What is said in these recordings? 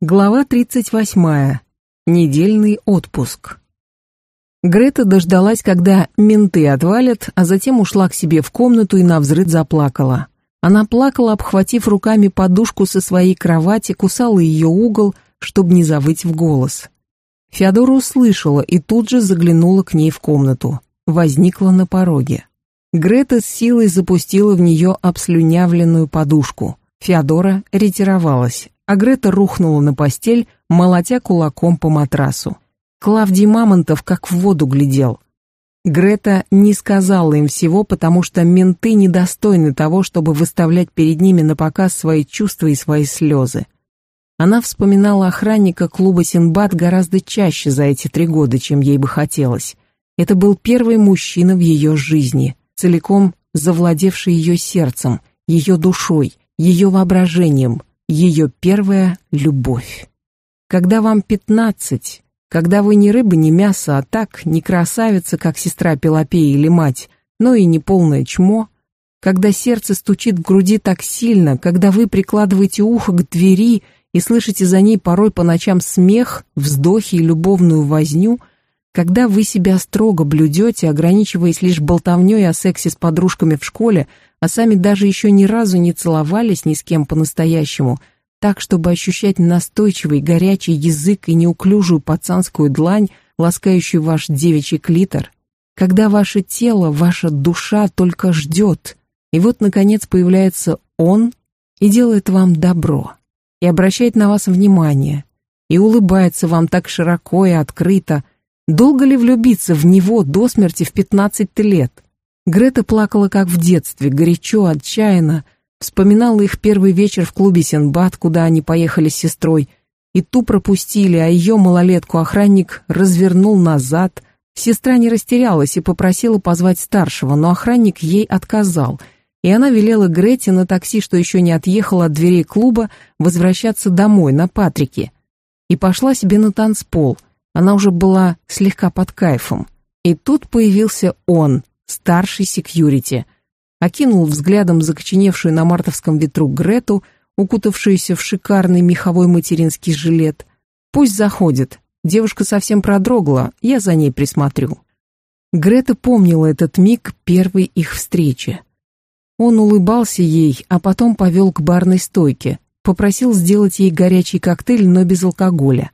Глава 38. Недельный отпуск. Грета дождалась, когда менты отвалят, а затем ушла к себе в комнату и навзрыд заплакала. Она плакала, обхватив руками подушку со своей кровати, кусала ее угол, чтобы не завыть в голос. Феодора услышала и тут же заглянула к ней в комнату. Возникла на пороге. Грета с силой запустила в нее обслюнявленную подушку. Феодора ретировалась, а Грета рухнула на постель, молотя кулаком по матрасу. Клавдий Мамонтов как в воду глядел. Грета не сказала им всего, потому что менты недостойны того, чтобы выставлять перед ними на показ свои чувства и свои слезы. Она вспоминала охранника клуба «Синбад» гораздо чаще за эти три года, чем ей бы хотелось. Это был первый мужчина в ее жизни, целиком завладевший ее сердцем, ее душой, ее воображением, ее первая любовь. Когда вам пятнадцать, когда вы не рыба, не мясо, а так, не красавица, как сестра Пелопея или мать, но и не полное чмо, когда сердце стучит в груди так сильно, когда вы прикладываете ухо к двери и слышите за ней порой по ночам смех, вздохи и любовную возню, когда вы себя строго блюдете, ограничиваясь лишь болтовней о сексе с подружками в школе, а сами даже еще ни разу не целовались ни с кем по-настоящему, так, чтобы ощущать настойчивый горячий язык и неуклюжую пацанскую длань, ласкающую ваш девичий клитор, когда ваше тело, ваша душа только ждет, и вот, наконец, появляется он и делает вам добро, и обращает на вас внимание, и улыбается вам так широко и открыто, долго ли влюбиться в него до смерти в 15 лет? Грета плакала как в детстве, горячо, отчаянно, вспоминала их первый вечер в клубе Сенбад, куда они поехали с сестрой, и ту пропустили, а ее малолетку охранник развернул назад. Сестра не растерялась и попросила позвать старшего, но охранник ей отказал, и она велела Грете на такси, что еще не отъехала от дверей клуба, возвращаться домой, на Патрике. И пошла себе на танцпол, она уже была слегка под кайфом. И тут появился он, старший секьюрити, окинул взглядом закоченевшую на мартовском ветру Грету, укутавшуюся в шикарный меховой материнский жилет. «Пусть заходит. Девушка совсем продрогла, я за ней присмотрю». Грета помнила этот миг первой их встречи. Он улыбался ей, а потом повел к барной стойке, попросил сделать ей горячий коктейль, но без алкоголя.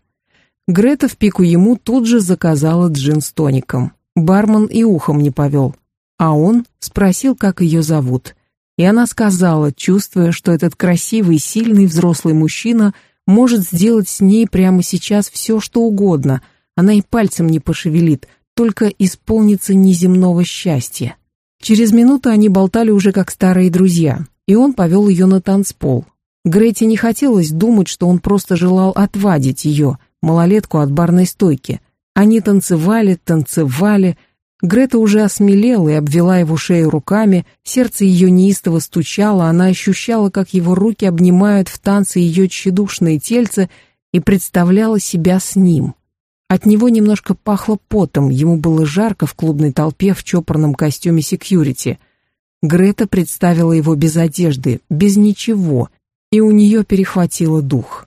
Грета в пику ему тут же заказала джин с тоником. Бармен и ухом не повел. А он спросил, как ее зовут. И она сказала, чувствуя, что этот красивый, сильный взрослый мужчина может сделать с ней прямо сейчас все, что угодно. Она и пальцем не пошевелит, только исполнится неземного счастья. Через минуту они болтали уже как старые друзья, и он повел ее на танцпол. Грете не хотелось думать, что он просто желал отвадить ее, малолетку от барной стойки. Они танцевали, танцевали, Грета уже осмелела и обвела его шею руками, сердце ее неистово стучало, она ощущала, как его руки обнимают в танце ее тщедушное тельце и представляла себя с ним. От него немножко пахло потом, ему было жарко в клубной толпе в чопорном костюме секьюрити. Грета представила его без одежды, без ничего, и у нее перехватило дух.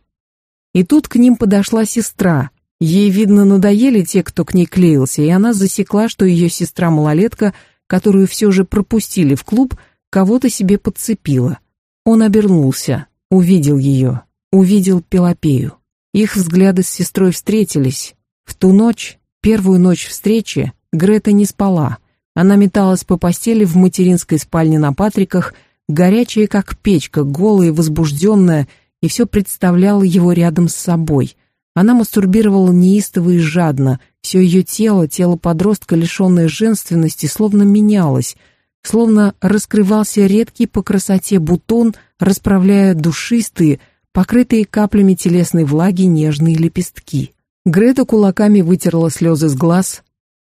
И тут к ним подошла сестра, Ей, видно, надоели те, кто к ней клеился, и она засекла, что ее сестра-малолетка, которую все же пропустили в клуб, кого-то себе подцепила. Он обернулся, увидел ее, увидел Пелопею. Их взгляды с сестрой встретились. В ту ночь, первую ночь встречи, Грета не спала. Она металась по постели в материнской спальне на Патриках, горячая как печка, голая возбужденная, и все представляла его рядом с собой — она мастурбировала неистово и жадно, все ее тело, тело подростка, лишенное женственности, словно менялось, словно раскрывался редкий по красоте бутон, расправляя душистые, покрытые каплями телесной влаги нежные лепестки. Грета кулаками вытерла слезы с глаз.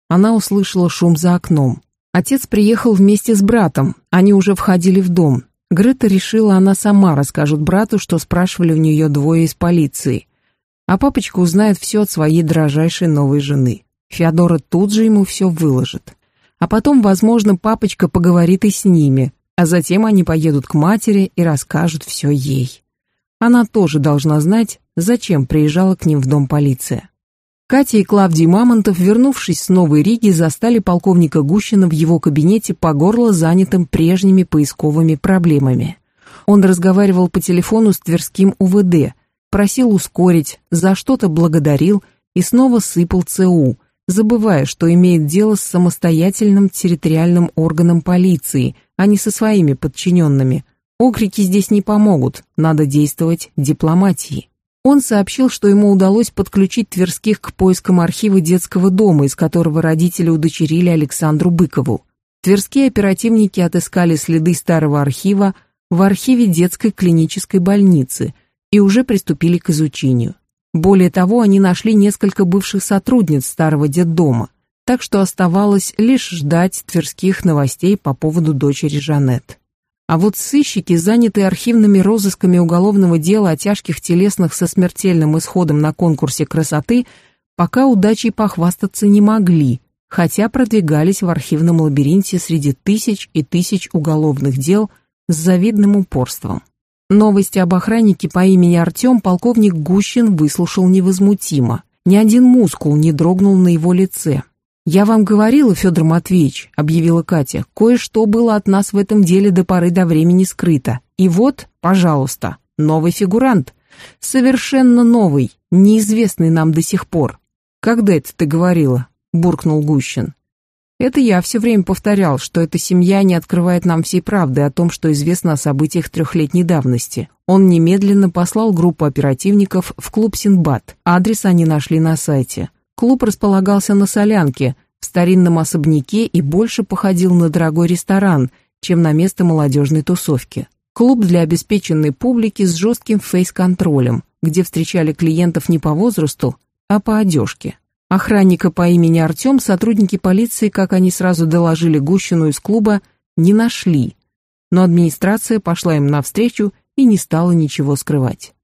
Она услышала шум за окном. Отец приехал вместе с братом, они уже входили в дом. Грета решила, она сама расскажет брату, что спрашивали у нее двое из полиции а папочка узнает все от своей дрожайшей новой жены. Феодора тут же ему все выложит. А потом, возможно, папочка поговорит и с ними, а затем они поедут к матери и расскажут все ей. Она тоже должна знать, зачем приезжала к ним в дом полиция. Катя и Клавдий Мамонтов, вернувшись с Новой Риги, застали полковника Гущина в его кабинете по горло занятым прежними поисковыми проблемами. Он разговаривал по телефону с Тверским УВД, просил ускорить, за что-то благодарил и снова сыпал ЦУ, забывая, что имеет дело с самостоятельным территориальным органом полиции, а не со своими подчиненными. Окрики здесь не помогут, надо действовать дипломатией. Он сообщил, что ему удалось подключить Тверских к поискам архива детского дома, из которого родители удочерили Александру Быкову. Тверские оперативники отыскали следы старого архива в архиве детской клинической больницы и уже приступили к изучению. Более того, они нашли несколько бывших сотрудниц старого детдома, так что оставалось лишь ждать тверских новостей по поводу дочери Жанет. А вот сыщики, занятые архивными розысками уголовного дела о тяжких телесных со смертельным исходом на конкурсе красоты, пока удачей похвастаться не могли, хотя продвигались в архивном лабиринте среди тысяч и тысяч уголовных дел с завидным упорством. Новости об охраннике по имени Артем полковник Гущин выслушал невозмутимо. Ни один мускул не дрогнул на его лице. «Я вам говорила, Федор Матвеевич», — объявила Катя, «кое-что было от нас в этом деле до поры до времени скрыто. И вот, пожалуйста, новый фигурант. Совершенно новый, неизвестный нам до сих пор». «Когда это ты говорила?» — буркнул Гущин. «Это я все время повторял, что эта семья не открывает нам всей правды о том, что известно о событиях трехлетней давности. Он немедленно послал группу оперативников в клуб «Синбад». Адрес они нашли на сайте. Клуб располагался на Солянке, в старинном особняке и больше походил на дорогой ресторан, чем на место молодежной тусовки. Клуб для обеспеченной публики с жестким фейс-контролем, где встречали клиентов не по возрасту, а по одежке. Охранника по имени Артем сотрудники полиции, как они сразу доложили Гущину из клуба, не нашли, но администрация пошла им навстречу и не стала ничего скрывать.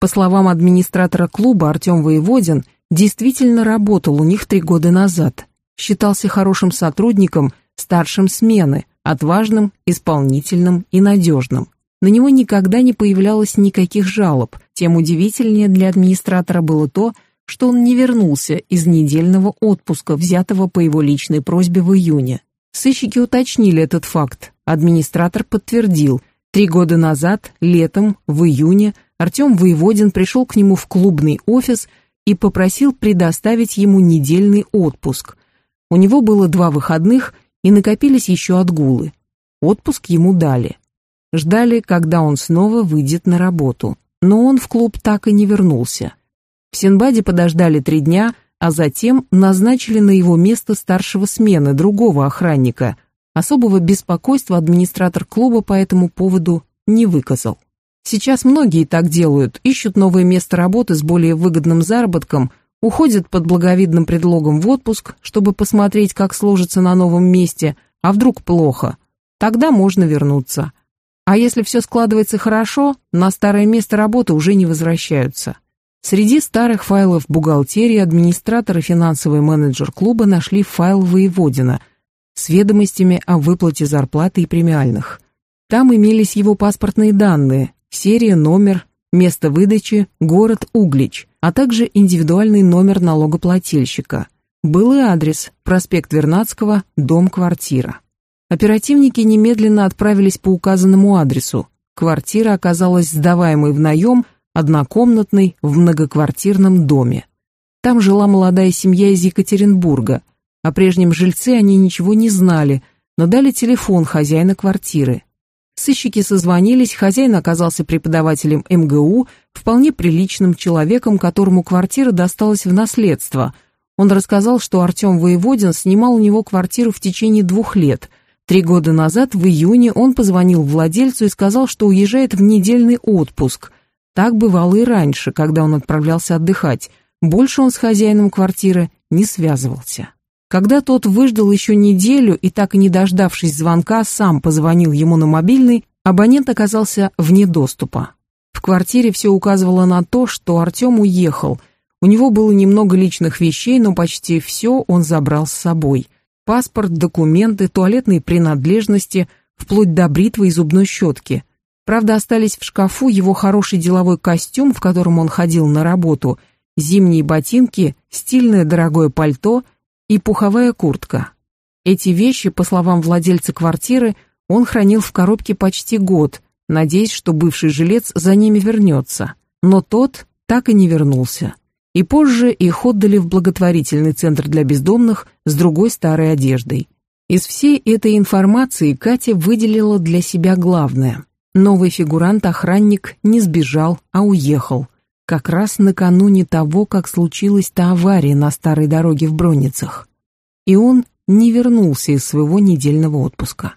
По словам администратора клуба Артем Воеводин – действительно работал у них три года назад, считался хорошим сотрудником, старшим смены, отважным, исполнительным и надежным. На него никогда не появлялось никаких жалоб, тем удивительнее для администратора было то, что он не вернулся из недельного отпуска, взятого по его личной просьбе в июне. Сыщики уточнили этот факт, администратор подтвердил, три года назад, летом, в июне, Артем Воеводин пришел к нему в клубный офис и попросил предоставить ему недельный отпуск. У него было два выходных и накопились еще отгулы. Отпуск ему дали. Ждали, когда он снова выйдет на работу. Но он в клуб так и не вернулся. В Синбаде подождали три дня, а затем назначили на его место старшего смены, другого охранника. Особого беспокойства администратор клуба по этому поводу не выказал. Сейчас многие так делают, ищут новое место работы с более выгодным заработком, уходят под благовидным предлогом в отпуск, чтобы посмотреть, как сложится на новом месте, а вдруг плохо. Тогда можно вернуться. А если все складывается хорошо, на старое место работы уже не возвращаются. Среди старых файлов бухгалтерии администратор и финансовый менеджер клуба нашли файл Воеводина с ведомостями о выплате зарплаты и премиальных. Там имелись его паспортные данные, серия, номер, место выдачи, город Углич, а также индивидуальный номер налогоплательщика. Был и адрес, проспект Вернадского, дом-квартира. Оперативники немедленно отправились по указанному адресу. Квартира оказалась сдаваемой в наем, однокомнатной, в многоквартирном доме. Там жила молодая семья из Екатеринбурга. О прежнем жильце они ничего не знали, но дали телефон хозяина квартиры. Сыщики созвонились, хозяин оказался преподавателем МГУ, вполне приличным человеком, которому квартира досталась в наследство. Он рассказал, что Артем Воеводин снимал у него квартиру в течение двух лет. Три года назад, в июне, он позвонил владельцу и сказал, что уезжает в недельный отпуск. Так бывало и раньше, когда он отправлялся отдыхать. Больше он с хозяином квартиры не связывался. Когда тот выждал еще неделю и так и не дождавшись звонка, сам позвонил ему на мобильный, абонент оказался вне доступа. В квартире все указывало на то, что Артем уехал. У него было немного личных вещей, но почти все он забрал с собой. Паспорт, документы, туалетные принадлежности, вплоть до бритвы и зубной щетки. Правда, остались в шкафу его хороший деловой костюм, в котором он ходил на работу, зимние ботинки, стильное дорогое пальто и пуховая куртка. Эти вещи, по словам владельца квартиры, он хранил в коробке почти год, надеясь, что бывший жилец за ними вернется. Но тот так и не вернулся. И позже их отдали в благотворительный центр для бездомных с другой старой одеждой. Из всей этой информации Катя выделила для себя главное. Новый фигурант-охранник не сбежал, а уехал. Как раз накануне того, как случилась та авария на старой дороге в Бронницах. И он не вернулся из своего недельного отпуска.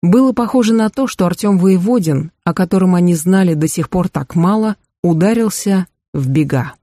Было похоже на то, что Артем Воеводин, о котором они знали до сих пор так мало, ударился в бега.